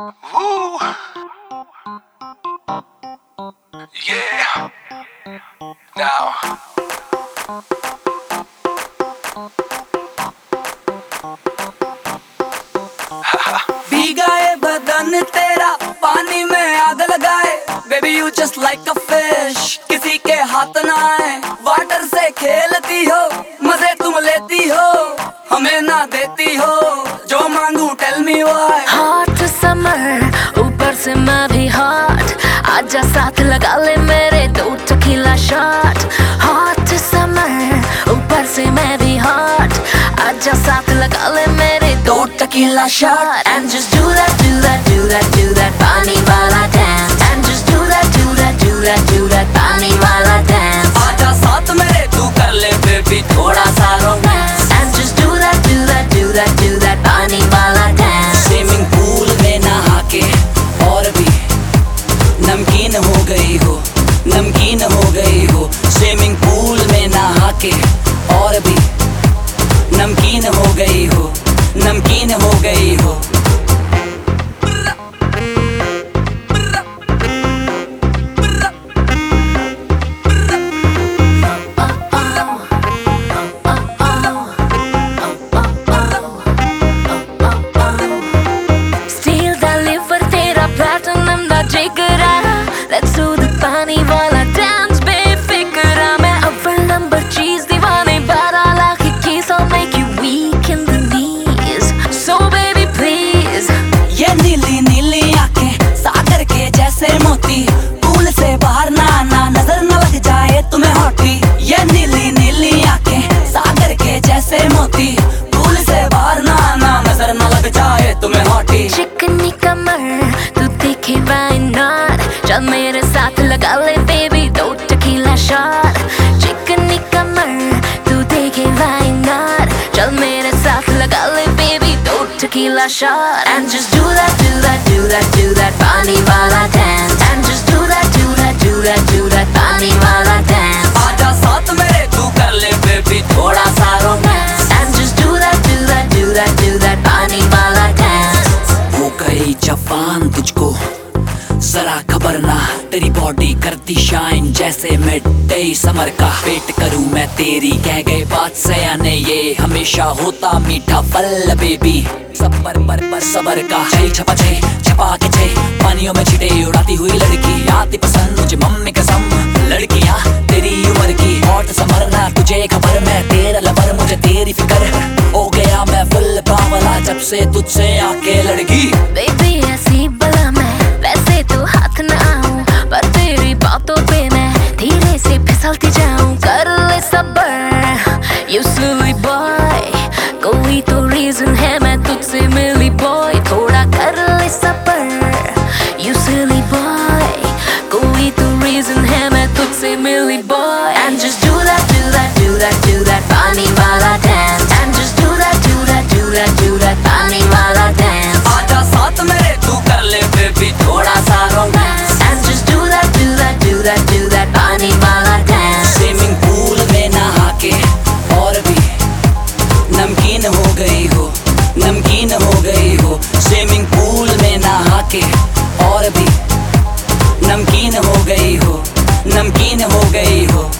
Woo. Yeah. Now. भीगा ये बदन तेरा पानी में आग लगाए baby you just like a fish किसी के हाथ ना आए वाटर से खेलती हो मज़े तुम लेती हो हमें ना देती हो जो मांगू टेल मी व्हाई से मैं भी हॉट आजा साथ लगा ले मेरे दो टकीला शॉट हॉट समर ऊपर से मैं भी हॉट आजा साथ लगा ले मेरे दो tequila shot and just do that do that do that do that पानी वाला dance and just do that do that do that do that पानी वाला चिकनी कमर तू देखे not चल मेरे साथ लगा ले baby दो टकीला शॉट चिकनी कमर तू देखे not चल मेरे साथ लगा ले baby दो tequila shot and just do that do that do that do that पानी वाला dance and just do that do that do that do that पानी वाला जरा खबर ना तेरी बॉडी करती शाइन जैसे मिड डे समर का। वेट करूँ मैं तेरी, कह गए बात सयाने ये। हमेशा होता मीठा फल बेबी सबर पर पर सबर का। छे छपा छे, छपा के छे। पानियों में छिटे उड़ाती हुई लड़की। आती पसंद मुझे मम्मी कसम लड़कियाँ तेरी उम्र की। हॉट समरना, तुझे खबर मैं तेरा लवर मुझे तेरी फ़िक्र। हो गया मैं फुल पावला जब से तुझसे आके लड़की। बेबी 혈기장 स्विमिंग पूल में नहा के और भी नमकीन हो गई हो, नमकीन हो गई हो।